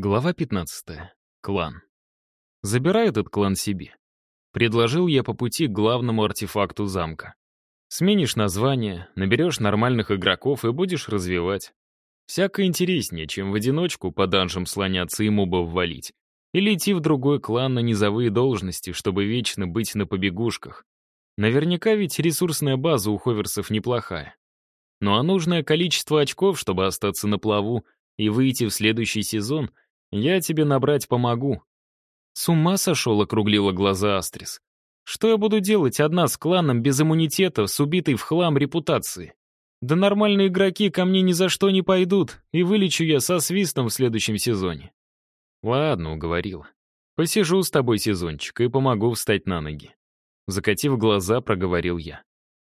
Глава 15. Клан. Забирай этот клан себе. Предложил я по пути к главному артефакту замка. Сменишь название, наберешь нормальных игроков и будешь развивать. Всяко интереснее, чем в одиночку по данжам слоняться и мобов валить. Или идти в другой клан на низовые должности, чтобы вечно быть на побегушках. Наверняка ведь ресурсная база у ховерсов неплохая. Ну а нужное количество очков, чтобы остаться на плаву, и выйти в следующий сезон, я тебе набрать помогу». «С ума сошел», — округлила глаза Астрис. «Что я буду делать одна с кланом без иммунитета, с убитой в хлам репутации? Да нормальные игроки ко мне ни за что не пойдут, и вылечу я со свистом в следующем сезоне». «Ладно», — уговорила. «Посижу с тобой сезончик и помогу встать на ноги». Закатив глаза, проговорил я.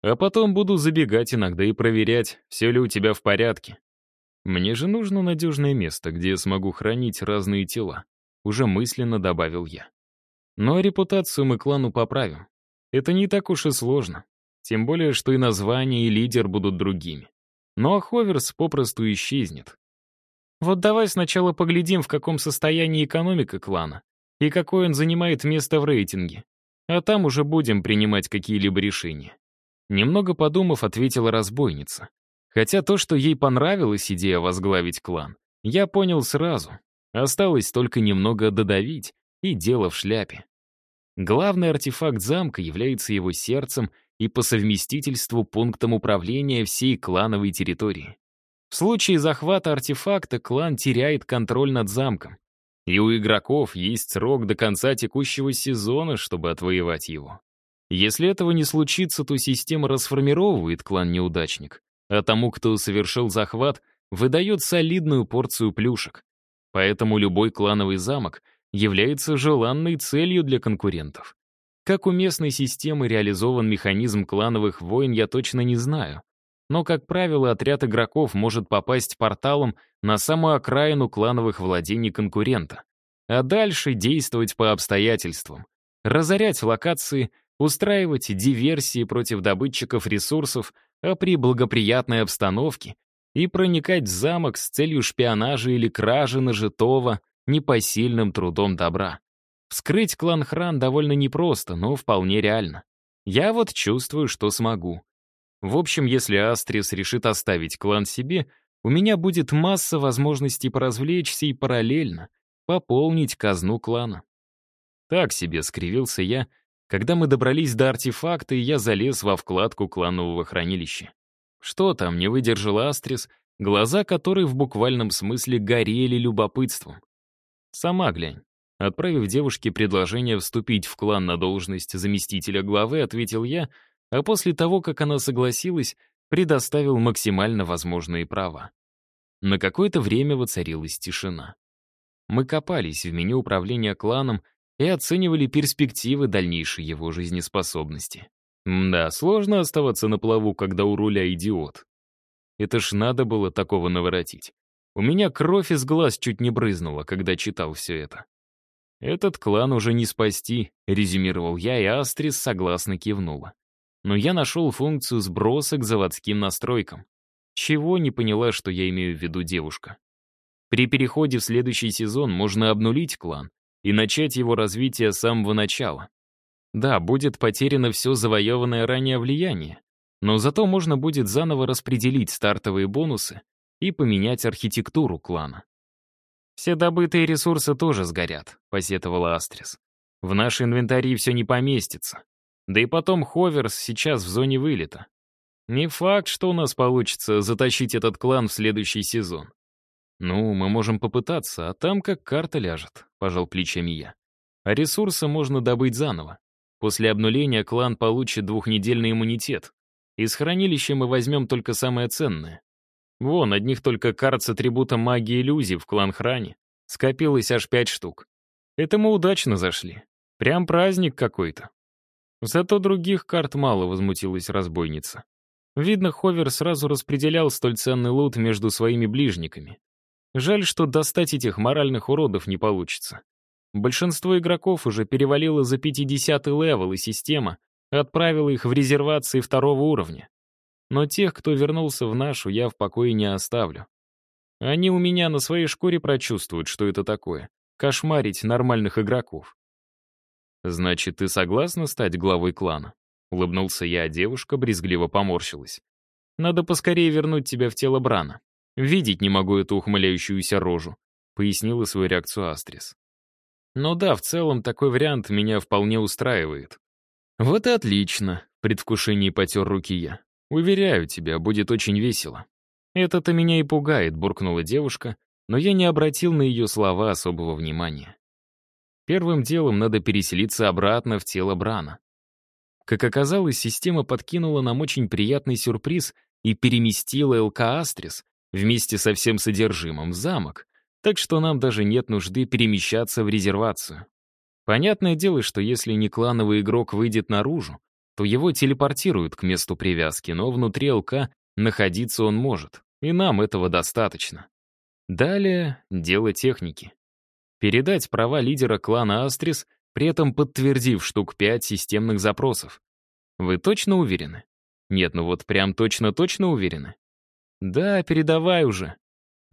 «А потом буду забегать иногда и проверять, все ли у тебя в порядке. Мне же нужно надежное место, где я смогу хранить разные тела. Уже мысленно добавил я. Но репутацию мы клану поправим. Это не так уж и сложно. Тем более, что и название, и лидер будут другими. Ну а Ховерс попросту исчезнет. Вот давай сначала поглядим, в каком состоянии экономика клана и какое он занимает место в рейтинге. А там уже будем принимать какие-либо решения. Немного подумав, ответила разбойница. Хотя то, что ей понравилась идея возглавить клан, я понял сразу. Осталось только немного додавить, и дело в шляпе. Главный артефакт замка является его сердцем и по совместительству пунктом управления всей клановой территории. В случае захвата артефакта клан теряет контроль над замком. И у игроков есть срок до конца текущего сезона, чтобы отвоевать его. Если этого не случится, то система расформировывает клан-неудачник, а тому, кто совершил захват, выдает солидную порцию плюшек. Поэтому любой клановый замок является желанной целью для конкурентов. Как у местной системы реализован механизм клановых войн, я точно не знаю. Но, как правило, отряд игроков может попасть порталом на самую окраину клановых владений конкурента. А дальше действовать по обстоятельствам. Разорять локации, устраивать диверсии против добытчиков ресурсов, а при благоприятной обстановке и проникать в замок с целью шпионажа или кражи нажитого непосильным трудом добра. Вскрыть клан Хран довольно непросто, но вполне реально. Я вот чувствую, что смогу. В общем, если Астрис решит оставить клан себе, у меня будет масса возможностей поразвлечься и параллельно пополнить казну клана. Так себе скривился я, когда мы добрались до артефакта, я залез во вкладку кланового хранилища. Что там, не выдержал Астрис, глаза которой в буквальном смысле горели любопытством. Сама глянь. Отправив девушке предложение вступить в клан на должность заместителя главы, ответил я, а после того, как она согласилась, предоставил максимально возможные права. На какое-то время воцарилась тишина. Мы копались в меню управления кланом, и оценивали перспективы дальнейшей его жизнеспособности. Да, сложно оставаться на плаву, когда у руля идиот. Это ж надо было такого наворотить. У меня кровь из глаз чуть не брызнула, когда читал все это. «Этот клан уже не спасти», — резюмировал я, и Астрис согласно кивнула. Но я нашел функцию сброса к заводским настройкам. Чего не поняла, что я имею в виду девушка. При переходе в следующий сезон можно обнулить клан, и начать его развитие с самого начала. Да, будет потеряно все завоеванное ранее влияние, но зато можно будет заново распределить стартовые бонусы и поменять архитектуру клана. «Все добытые ресурсы тоже сгорят», — посетовала Астрис. «В наш инвентарь все не поместится. Да и потом Ховерс сейчас в зоне вылета. Не факт, что у нас получится затащить этот клан в следующий сезон. «Ну, мы можем попытаться, а там как карта ляжет», — пожал плечами я. «А ресурсы можно добыть заново. После обнуления клан получит двухнедельный иммунитет. Из хранилища мы возьмем только самое ценное. Вон, одних только карт с атрибутом магии иллюзий в клан-хране. Скопилось аж пять штук. Это мы удачно зашли. Прям праздник какой-то. Зато других карт мало, возмутилась разбойница. Видно, Ховер сразу распределял столь ценный лут между своими ближниками. Жаль, что достать этих моральных уродов не получится. Большинство игроков уже перевалило за 50-й левел, и система отправила их в резервации второго уровня. Но тех, кто вернулся в нашу, я в покое не оставлю. Они у меня на своей шкуре прочувствуют, что это такое. Кошмарить нормальных игроков. «Значит, ты согласна стать главой клана?» Улыбнулся я, а девушка брезгливо поморщилась. «Надо поскорее вернуть тебя в тело Брана. Видеть не могу эту ухмыляющуюся рожу», пояснила свою реакцию Астрис. «Ну да, в целом такой вариант меня вполне устраивает». «Вот и отлично», — в предвкушении потер руки я. «Уверяю тебя, будет очень весело». «Это-то меня и пугает», — буркнула девушка, но я не обратил на ее слова особого внимания. Первым делом надо переселиться обратно в тело Брана. Как оказалось, система подкинула нам очень приятный сюрприз и переместила ЛК Астрис вместе со всем содержимым в замок, так что нам даже нет нужды перемещаться в резервацию. Понятное дело, что если не клановый игрок выйдет наружу, то его телепортируют к месту привязки, но внутри ЛК находиться он может, и нам этого достаточно. Далее — дело техники. Передать права лидера клана Астрис, при этом подтвердив штук пять системных запросов. Вы точно уверены? Нет, ну вот прям точно-точно уверены? Да, передавай уже.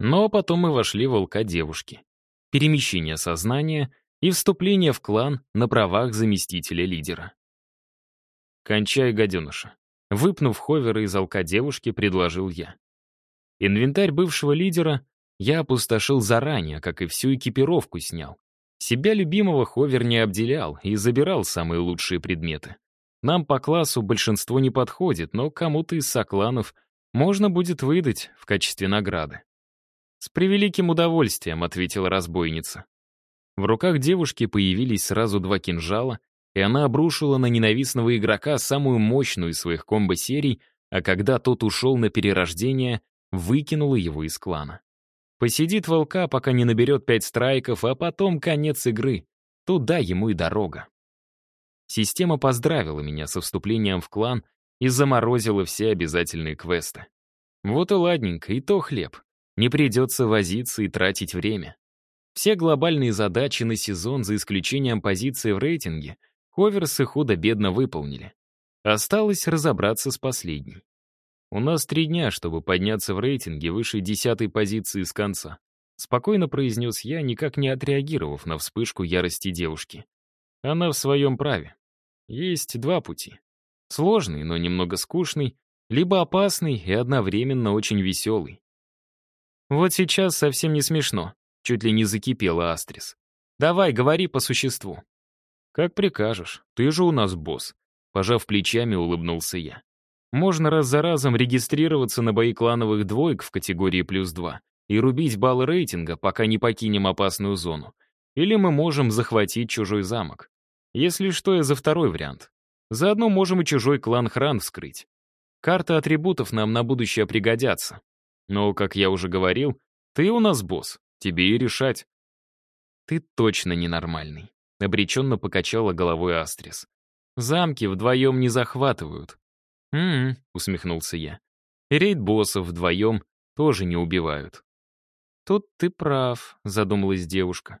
Но потом мы вошли в ЛК девушки. Перемещение сознания и вступление в клан на правах заместителя лидера. «Кончай, гаденыша». Выпнув ховера из алка девушки, предложил я. Инвентарь бывшего лидера я опустошил заранее, как и всю экипировку снял. Себя любимого Ховер не обделял и забирал самые лучшие предметы. Нам по классу большинство не подходит, но кому-то из сокланов можно будет выдать в качестве награды. «С превеликим удовольствием», — ответила разбойница. В руках девушки появились сразу два кинжала, и она обрушила на ненавистного игрока самую мощную из своих комбо-серий, а когда тот ушел на перерождение, выкинула его из клана. Посидит волка, пока не наберет пять страйков, а потом конец игры. Туда ему и дорога. Система поздравила меня со вступлением в клан и заморозила все обязательные квесты. Вот и ладненько, и то хлеб. Не придется возиться и тратить время. Все глобальные задачи на сезон, за исключением позиции в рейтинге, Ховерсы худо-бедно выполнили. Осталось разобраться с последней. У нас три дня, чтобы подняться в рейтинге выше десятой позиции с конца. Спокойно произнес я, никак не отреагировав на вспышку ярости девушки. Она в своем праве. Есть два пути. Сложный, но немного скучный, либо опасный и одновременно очень веселый. Вот сейчас совсем не смешно. Чуть ли не закипела Астрис. Давай, говори по существу. Как прикажешь, ты же у нас босс. Пожав плечами, улыбнулся я. Можно раз за разом регистрироваться на бои клановых двоек в категории плюс 2 и рубить баллы рейтинга, пока не покинем опасную зону. Или мы можем захватить чужой замок. Если что, я за второй вариант. Заодно можем и чужой клан Хран вскрыть. Карты атрибутов нам на будущее пригодятся. Но, как я уже говорил, ты у нас босс, тебе и решать. Ты точно ненормальный. Обреченно покачала головой Астрис. Замки вдвоем не захватывают. «М-м», усмехнулся я. «И рейд-боссов вдвоем тоже не убивают». «Тут ты прав», — задумалась девушка.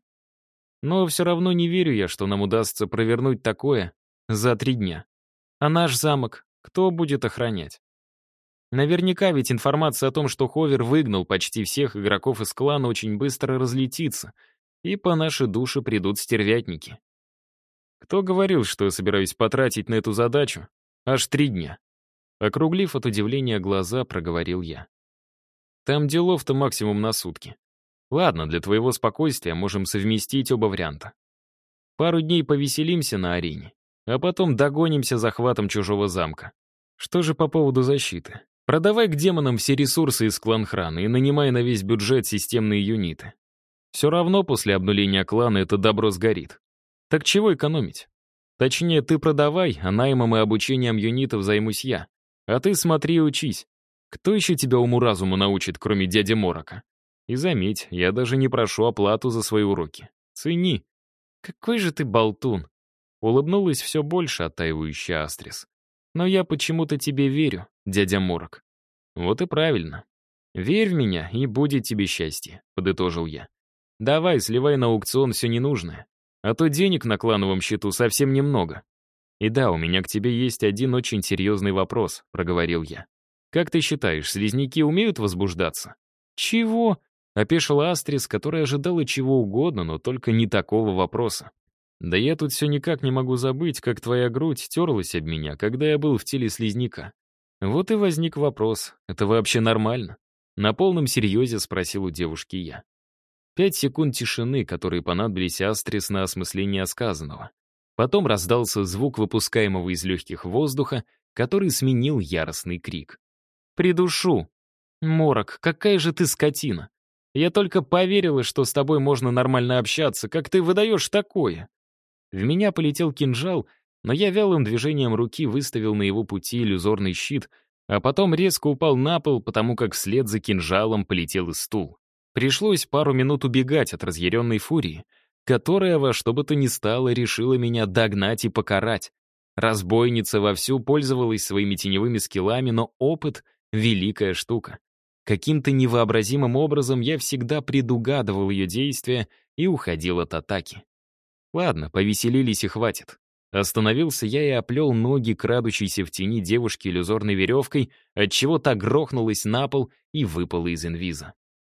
«Но все равно не верю я, что нам удастся провернуть такое за три дня. А наш замок кто будет охранять?» Наверняка ведь информация о том, что Ховер выгнал почти всех игроков из клана, очень быстро разлетится, и по нашей душе придут стервятники. Кто говорил, что я собираюсь потратить на эту задачу аж три дня? Округлив от удивления глаза, проговорил я. Там делов-то максимум на сутки. Ладно, для твоего спокойствия можем совместить оба варианта. Пару дней повеселимся на арене, а потом догонимся захватом чужого замка. Что же по поводу защиты? Продавай к демонам все ресурсы из кланхрана и нанимай на весь бюджет системные юниты. Все равно после обнуления клана это добро сгорит. Так чего экономить? Точнее, ты продавай, а наймом и обучением юнитов займусь я. А ты смотри и учись. Кто еще тебя уму-разуму научит, кроме дяди Морока? И заметь, я даже не прошу оплату за свои уроки. Цени. Какой же ты болтун. Улыбнулась все больше оттаивающая Астрис. Но я почему-то тебе верю, дядя Морок. Вот и правильно. Верь в меня, и будет тебе счастье, подытожил я. Давай, сливай на аукцион все ненужное. А то денег на клановом счету совсем немного. «И да, у меня к тебе есть один очень серьезный вопрос», — проговорил я. «Как ты считаешь, слизняки умеют возбуждаться?» «Чего?» Опешила Астрис, которая ожидала чего угодно, но только не такого вопроса. «Да я тут все никак не могу забыть, как твоя грудь терлась об меня, когда я был в теле слизняка. Вот и возник вопрос, это вообще нормально?» На полном серьезе спросил у девушки я. Пять секунд тишины, которые понадобились Астрис на осмысление сказанного. Потом раздался звук выпускаемого из легких воздуха, который сменил яростный крик. «Придушу! Морок, какая же ты скотина! Я только поверила, что с тобой можно нормально общаться, как ты выдаешь такое!» В меня полетел кинжал, но я вялым движением руки выставил на его пути иллюзорный щит, а потом резко упал на пол, потому как вслед за кинжалом полетел и стул. Пришлось пару минут убегать от разъяренной фурии, которая во что бы то ни стало решила меня догнать и покарать. Разбойница вовсю пользовалась своими теневыми скиллами, но опыт — великая штука. Каким-то невообразимым образом я всегда предугадывал ее действия и уходил от атаки. Ладно, повеселились и хватит. Остановился я и оплел ноги, крадущейся в тени девушки иллюзорной веревкой, отчего та грохнулась на пол и выпала из инвиза.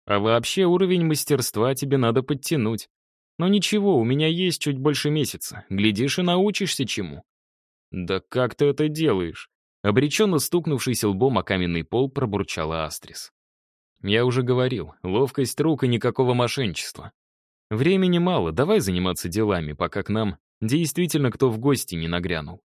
А вообще уровень мастерства тебе надо подтянуть. Но ничего, у меня есть чуть больше месяца. Глядишь и научишься чему. Да как ты это делаешь? Обреченно стукнувшись лбом о каменный пол, пробурчала Астрис. Я уже говорил, ловкость рук и никакого мошенничества. Времени мало, давай заниматься делами, пока к нам действительно кто в гости не нагрянул.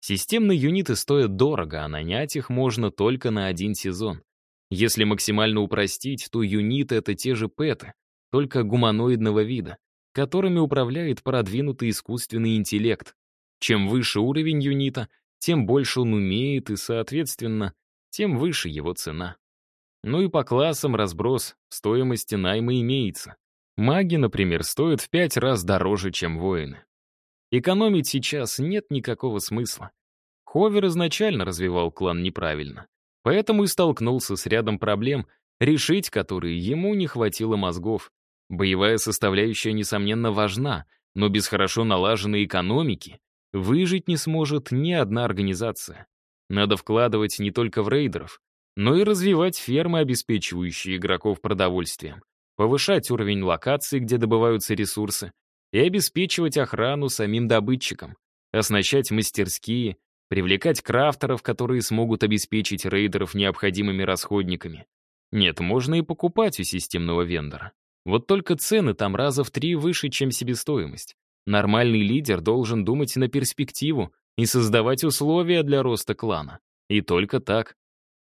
Системные юниты стоят дорого, а нанять их можно только на один сезон. Если максимально упростить, то юниты — это те же пэты, только гуманоидного вида, которыми управляет продвинутый искусственный интеллект. Чем выше уровень юнита, тем больше он умеет, и, соответственно, тем выше его цена. Ну и по классам разброс стоимости найма имеется. Маги, например, стоят в пять раз дороже, чем воины. Экономить сейчас нет никакого смысла. Ховер изначально развивал клан неправильно, поэтому и столкнулся с рядом проблем, решить которые ему не хватило мозгов. Боевая составляющая, несомненно, важна, но без хорошо налаженной экономики выжить не сможет ни одна организация. Надо вкладывать не только в рейдеров, но и развивать фермы, обеспечивающие игроков продовольствием повышать уровень локаций, где добываются ресурсы, и обеспечивать охрану самим добытчикам, оснащать мастерские, привлекать крафтеров, которые смогут обеспечить рейдеров необходимыми расходниками. Нет, можно и покупать у системного вендора. Вот только цены там раза в три выше, чем себестоимость. Нормальный лидер должен думать на перспективу и создавать условия для роста клана. И только так.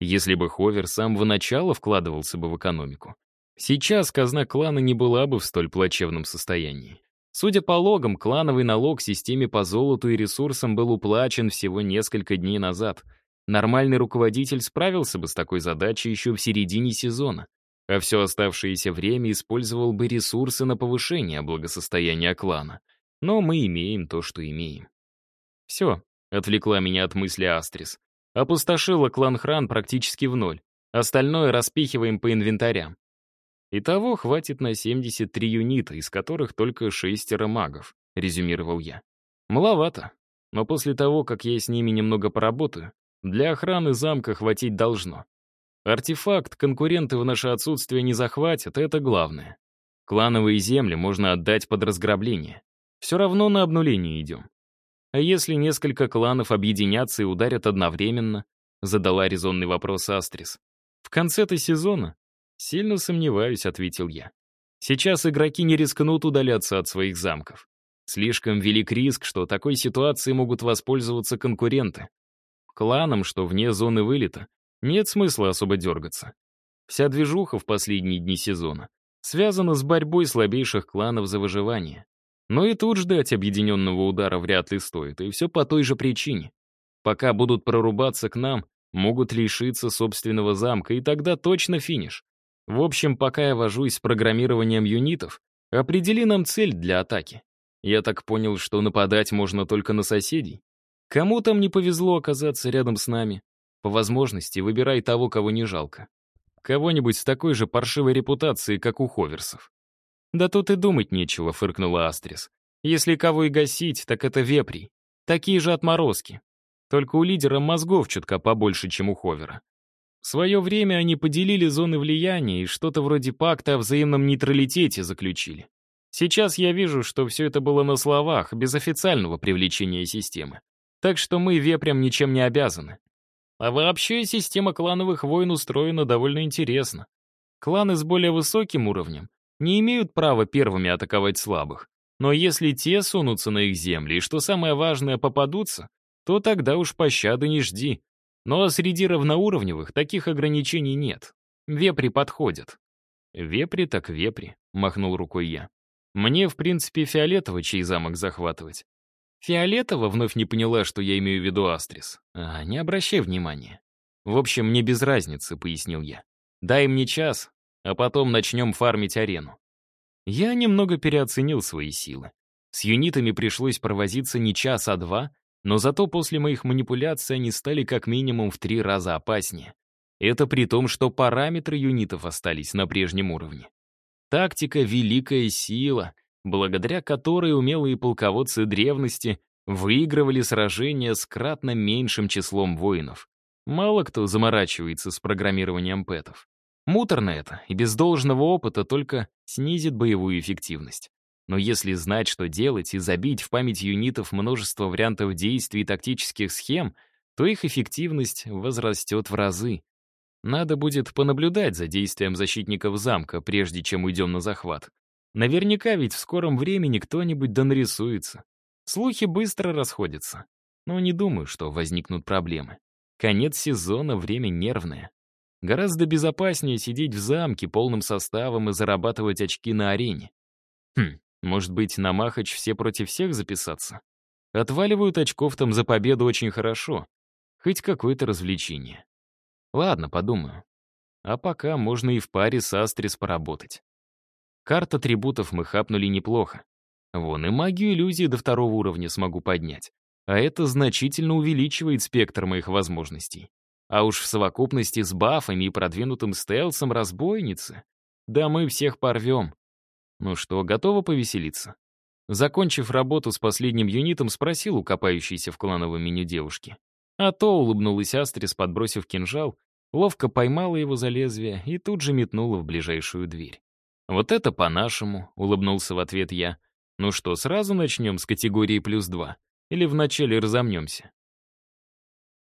Если бы Ховер с самого начала вкладывался бы в экономику, Сейчас казна клана не была бы в столь плачевном состоянии. Судя по логам, клановый налог системе по золоту и ресурсам был уплачен всего несколько дней назад. Нормальный руководитель справился бы с такой задачей еще в середине сезона, а все оставшееся время использовал бы ресурсы на повышение благосостояния клана. Но мы имеем то, что имеем. Все, отвлекла меня от мысли Астрис. Опустошила клан Хран практически в ноль. Остальное распихиваем по инвентарям. Итого хватит на 73 юнита, из которых только шестеро магов, резюмировал я. Маловато, но после того, как я с ними немного поработаю, для охраны замка хватить должно. Артефакт конкуренты в наше отсутствие не захватят, это главное. Клановые земли можно отдать под разграбление. Все равно на обнуление идем. А если несколько кланов объединятся и ударят одновременно? Задала резонный вопрос Астрис. В конце-то сезона «Сильно сомневаюсь», — ответил я. «Сейчас игроки не рискнут удаляться от своих замков. Слишком велик риск, что такой ситуацией могут воспользоваться конкуренты. Кланам, что вне зоны вылета, нет смысла особо дергаться. Вся движуха в последние дни сезона связана с борьбой слабейших кланов за выживание. Но и тут ждать объединенного удара вряд ли стоит, и все по той же причине. Пока будут прорубаться к нам, могут лишиться собственного замка, и тогда точно финиш. В общем, пока я вожусь с программированием юнитов, определи нам цель для атаки. Я так понял, что нападать можно только на соседей. Кому там не повезло оказаться рядом с нами? По возможности выбирай того, кого не жалко. Кого-нибудь с такой же паршивой репутацией, как у Ховерсов. «Да тут и думать нечего», — фыркнула Астрис. «Если кого и гасить, так это вепри. Такие же отморозки. Только у лидера мозгов чутка побольше, чем у Ховера. В свое время они поделили зоны влияния и что-то вроде пакта о взаимном нейтралитете заключили. Сейчас я вижу, что все это было на словах, без официального привлечения системы. Так что мы вепрям ничем не обязаны. А вообще система клановых войн устроена довольно интересно. Кланы с более высоким уровнем не имеют права первыми атаковать слабых. Но если те сунутся на их земли и, что самое важное, попадутся, то тогда уж пощады не жди. Но среди равноуровневых таких ограничений нет. Вепри подходят. «Вепри так вепри», — махнул рукой я. Мне, в принципе, фиолетово чей замок захватывать. Фиолетово вновь не поняла, что я имею в виду Астрис. А, не обращай внимания. В общем, мне без разницы, пояснил я. Дай мне час, а потом начнем фармить арену. Я немного переоценил свои силы. С юнитами пришлось провозиться не час, а два, но зато после моих манипуляций они стали как минимум в три раза опаснее. Это при том, что параметры юнитов остались на прежнем уровне. Тактика — великая сила, благодаря которой умелые полководцы древности выигрывали сражения с кратно меньшим числом воинов. Мало кто заморачивается с программированием пэтов. Муторно это, и без должного опыта только снизит боевую эффективность. Но если знать, что делать, и забить в память юнитов множество вариантов действий и тактических схем, то их эффективность возрастет в разы. Надо будет понаблюдать за действием защитников замка, прежде чем уйдем на захват. Наверняка ведь в скором времени кто-нибудь да нарисуется. Слухи быстро расходятся. Но не думаю, что возникнут проблемы. Конец сезона — время нервное. Гораздо безопаснее сидеть в замке полным составом и зарабатывать очки на арене. Хм, может быть, на Махач все против всех записаться? Отваливают очков там за победу очень хорошо. Хоть какое-то развлечение. Ладно, подумаю. А пока можно и в паре с Астрис поработать. Карт атрибутов мы хапнули неплохо. Вон и магию иллюзии до второго уровня смогу поднять. А это значительно увеличивает спектр моих возможностей. А уж в совокупности с бафами и продвинутым стелсом разбойницы, да мы всех порвем. Ну что, готова повеселиться? Закончив работу с последним юнитом, спросил у копающейся в клановом меню девушки. А то улыбнулась Астрис, подбросив кинжал, ловко поймала его за лезвие и тут же метнула в ближайшую дверь. «Вот это по-нашему», — улыбнулся в ответ я. «Ну что, сразу начнем с категории плюс два? Или вначале разомнемся?»